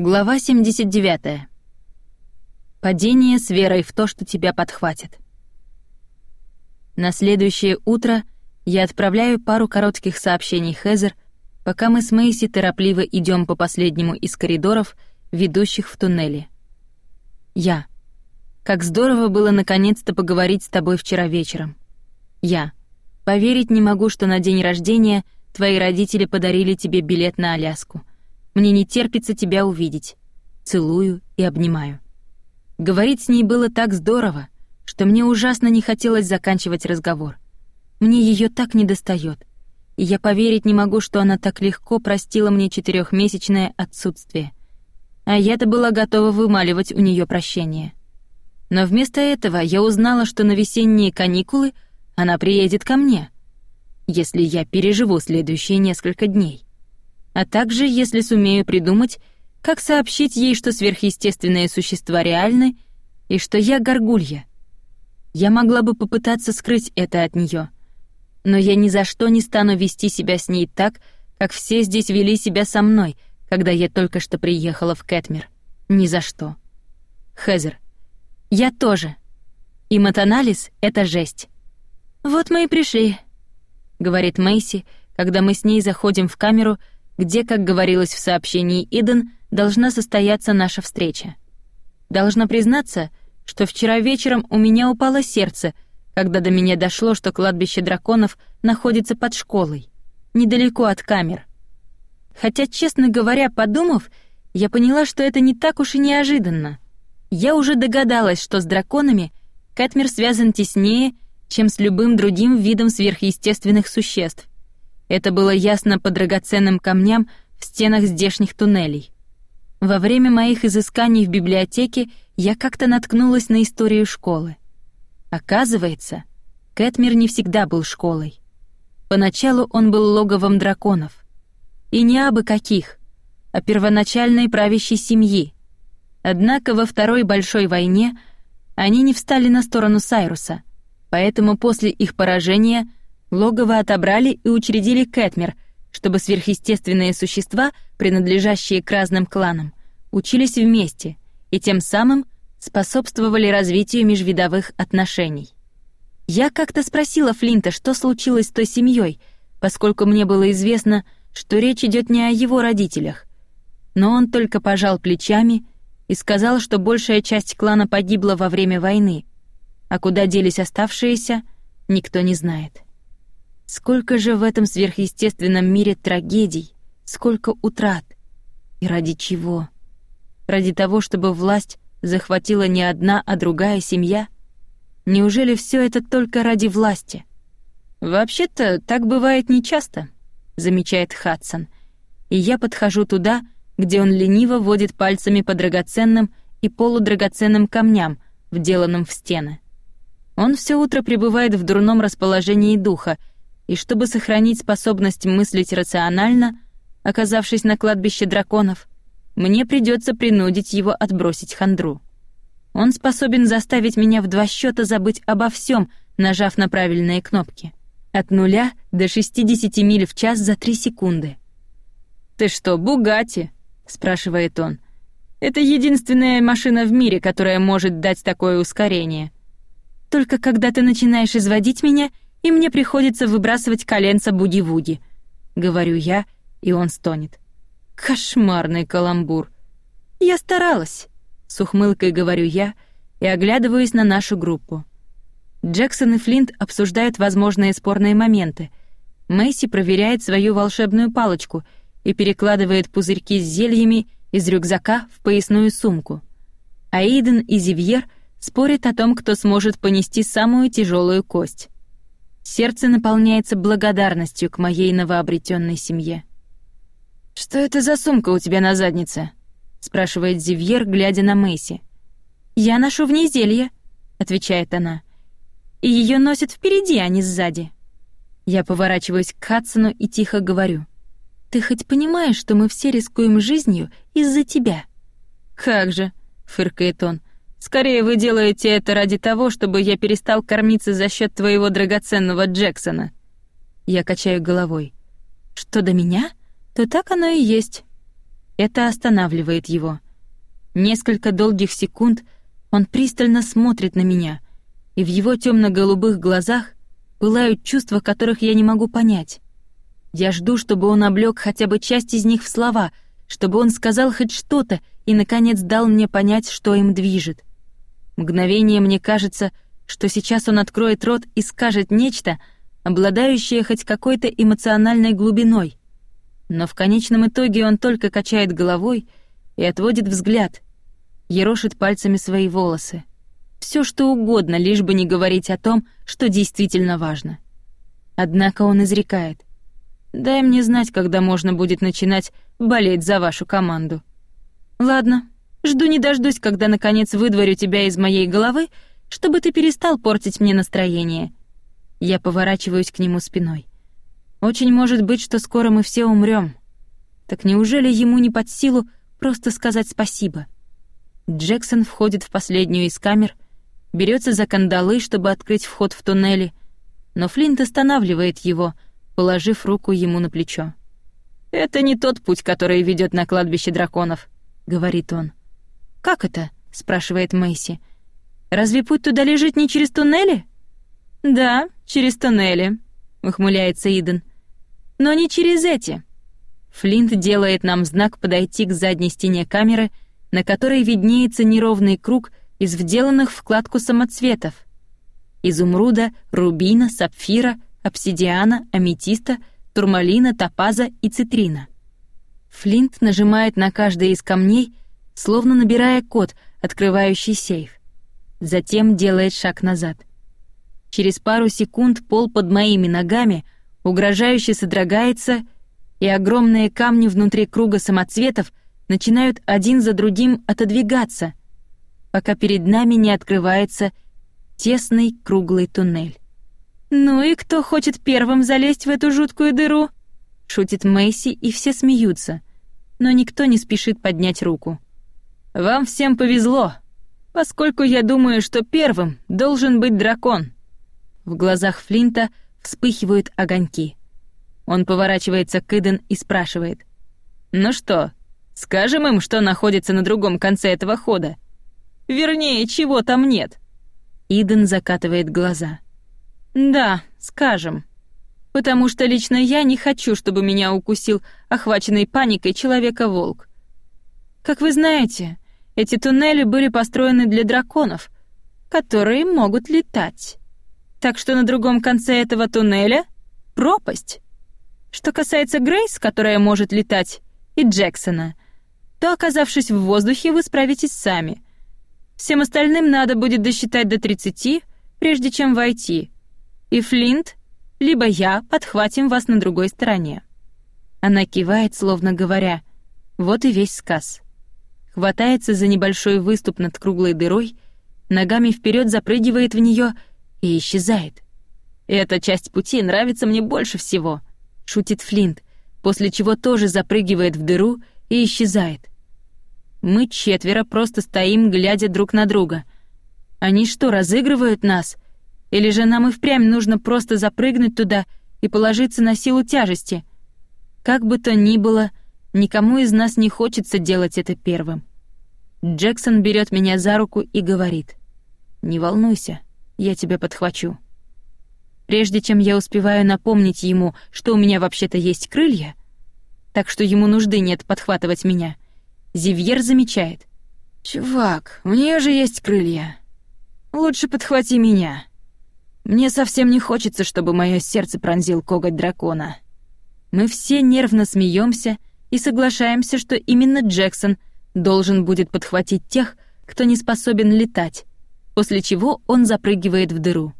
Глава 79. Падение с верой в то, что тебя подхватят. На следующее утро я отправляю пару коротких сообщений Хезер, пока мы с Мэйси торопливо идем по последнему из коридоров, ведущих в туннеле. Я. Как здорово было наконец-то поговорить с тобой вчера вечером. Я. Поверить не могу, что на день рождения твои родители подарили тебе билет на Аляску. Мне не терпится тебя увидеть. Целую и обнимаю. Говорить с ней было так здорово, что мне ужасно не хотелось заканчивать разговор. Мне ее так недостает, и я поверить не могу, что она так легко простила мне четырехмесячное отсутствие. А я-то была готова вымаливать у нее прощение. Но вместо этого я узнала, что на весенние каникулы она приедет ко мне, если я переживу следующие несколько дней а также, если сумею придумать, как сообщить ей, что сверхъестественные существа реальны и что я горгулья. Я могла бы попытаться скрыть это от нее, но я ни за что не стану вести себя с ней так, как все здесь вели себя со мной, когда я только что приехала в Кэтмир. Ни за что. Хезер. Я тоже. И матанализ — это жесть. «Вот мы и пришли», — говорит Мэйси, когда мы с ней заходим в камеру — где, как говорилось в сообщении Иден, должна состояться наша встреча. Должна признаться, что вчера вечером у меня упало сердце, когда до меня дошло, что кладбище драконов находится под школой, недалеко от камер. Хотя, честно говоря, подумав, я поняла, что это не так уж и неожиданно. Я уже догадалась, что с драконами Кэтмир связан теснее, чем с любым другим видом сверхъестественных существ. Это было ясно по драгоценным камням в стенах здешних туннелей. Во время моих изысканий в библиотеке я как-то наткнулась на историю школы. Оказывается, Кэтмир не всегда был школой. Поначалу он был логовом драконов. И не абы каких, а первоначальной правящей семьи. Однако во Второй Большой войне они не встали на сторону Сайруса, поэтому после их поражения — Логово отобрали и учредили Кэтмер, чтобы сверхъестественные существа, принадлежащие к разным кланам, учились вместе и тем самым способствовали развитию межвидовых отношений. Я как-то спросила Флинта, что случилось с той семьей, поскольку мне было известно, что речь идет не о его родителях. Но он только пожал плечами и сказал, что большая часть клана погибла во время войны, а куда делись оставшиеся, никто не знает. Сколько же в этом сверхъестественном мире трагедий, сколько утрат. И ради чего? Ради того, чтобы власть захватила не одна, а другая семья? Неужели все это только ради власти? Вообще-то так бывает нечасто, замечает Хадсон. И я подхожу туда, где он лениво водит пальцами по драгоценным и полудрагоценным камням, вделанным в стены. Он все утро пребывает в дурном расположении духа и чтобы сохранить способность мыслить рационально, оказавшись на кладбище драконов, мне придется принудить его отбросить хандру. Он способен заставить меня в два счета забыть обо всем, нажав на правильные кнопки. От нуля до 60 миль в час за три секунды. «Ты что, Бугати?» — спрашивает он. «Это единственная машина в мире, которая может дать такое ускорение. Только когда ты начинаешь изводить меня — и мне приходится выбрасывать коленца буги-вуги. Говорю я, и он стонет. Кошмарный каламбур. Я старалась, с ухмылкой говорю я и оглядываюсь на нашу группу. Джексон и Флинт обсуждают возможные спорные моменты. Мэйси проверяет свою волшебную палочку и перекладывает пузырьки с зельями из рюкзака в поясную сумку. А Иден и Зивьер спорят о том, кто сможет понести самую тяжелую кость. Сердце наполняется благодарностью к моей новообретенной семье. «Что это за сумка у тебя на заднице?» — спрашивает Зивьер, глядя на Мэйси. «Я ношу в ней зелье», — отвечает она. «И ее носят впереди, а не сзади». Я поворачиваюсь к Хадсону и тихо говорю. «Ты хоть понимаешь, что мы все рискуем жизнью из-за тебя?» «Как же», — фыркает он, Скорее вы делаете это ради того, чтобы я перестал кормиться за счет твоего драгоценного Джексона. Я качаю головой. Что до меня, то так оно и есть. Это останавливает его. Несколько долгих секунд он пристально смотрит на меня, и в его темно-голубых глазах пылают чувства, которых я не могу понять. Я жду, чтобы он облёк хотя бы часть из них в слова, чтобы он сказал хоть что-то и, наконец, дал мне понять, что им движет. Мгновение мне кажется, что сейчас он откроет рот и скажет нечто, обладающее хоть какой-то эмоциональной глубиной. Но в конечном итоге он только качает головой и отводит взгляд, ерошит пальцами свои волосы. Все что угодно, лишь бы не говорить о том, что действительно важно. Однако он изрекает. «Дай мне знать, когда можно будет начинать болеть за вашу команду». «Ладно, жду не дождусь, когда наконец выдворю тебя из моей головы, чтобы ты перестал портить мне настроение». Я поворачиваюсь к нему спиной. Очень может быть, что скоро мы все умрем. Так неужели ему не под силу просто сказать спасибо? Джексон входит в последнюю из камер, берется за кандалы, чтобы открыть вход в туннели, но Флинт останавливает его, положив руку ему на плечо. «Это не тот путь, который ведет на кладбище драконов», — говорит он. «Как это?» — спрашивает Мэйси. «Разве путь туда лежит не через туннели?» «Да, через туннели», — ухмыляется Иден но не через эти. Флинт делает нам знак подойти к задней стене камеры, на которой виднеется неровный круг из вделанных в кладку самоцветов. Изумруда, рубина, сапфира, обсидиана, аметиста, турмалина, топаза и цитрина. Флинт нажимает на каждый из камней, словно набирая код, открывающий сейф. Затем делает шаг назад. Через пару секунд пол под моими ногами — угрожающе содрогается, и огромные камни внутри круга самоцветов начинают один за другим отодвигаться, пока перед нами не открывается тесный круглый туннель. «Ну и кто хочет первым залезть в эту жуткую дыру?» — шутит Мэйси, и все смеются, но никто не спешит поднять руку. «Вам всем повезло, поскольку я думаю, что первым должен быть дракон». В глазах Флинта — вспыхивают огоньки. Он поворачивается к Иден и спрашивает. «Ну что, скажем им, что находится на другом конце этого хода? Вернее, чего там нет?» Иден закатывает глаза. «Да, скажем. Потому что лично я не хочу, чтобы меня укусил охваченный паникой человека-волк. Как вы знаете, эти туннели были построены для драконов, которые могут летать. Так что на другом конце этого туннеля — пропасть. Что касается Грейс, которая может летать, и Джексона, то, оказавшись в воздухе, вы справитесь сами. Всем остальным надо будет досчитать до 30, прежде чем войти. И Флинт, либо я подхватим вас на другой стороне. Она кивает, словно говоря, вот и весь сказ. Хватается за небольшой выступ над круглой дырой, ногами вперед запрыгивает в нее и исчезает. «Эта часть пути нравится мне больше всего», — шутит Флинт, после чего тоже запрыгивает в дыру и исчезает. Мы четверо просто стоим, глядя друг на друга. Они что, разыгрывают нас? Или же нам и впрямь нужно просто запрыгнуть туда и положиться на силу тяжести? Как бы то ни было, никому из нас не хочется делать это первым. Джексон берет меня за руку и говорит. «Не волнуйся, я тебя подхвачу. Прежде чем я успеваю напомнить ему, что у меня вообще-то есть крылья, так что ему нужды нет подхватывать меня, Зивьер замечает. «Чувак, у нее же есть крылья. Лучше подхвати меня. Мне совсем не хочется, чтобы мое сердце пронзил коготь дракона». Мы все нервно смеемся и соглашаемся, что именно Джексон должен будет подхватить тех, кто не способен летать, после чего он запрыгивает в дыру.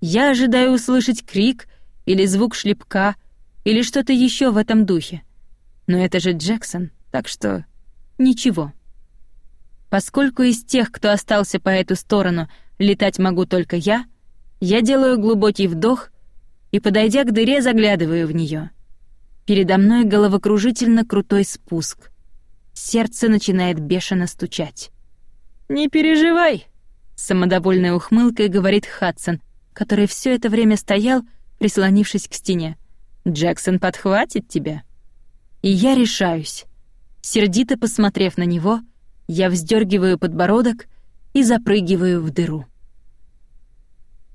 Я ожидаю услышать крик или звук шлепка или что-то еще в этом духе. Но это же Джексон, так что ничего. Поскольку из тех, кто остался по эту сторону, летать могу только я, я делаю глубокий вдох и, подойдя к дыре, заглядываю в нее. Передо мной головокружительно крутой спуск. Сердце начинает бешено стучать. «Не переживай», самодовольной ухмылкой говорит Хадсон, который все это время стоял, прислонившись к стене. «Джексон подхватит тебя». И я решаюсь. Сердито посмотрев на него, я вздергиваю подбородок и запрыгиваю в дыру.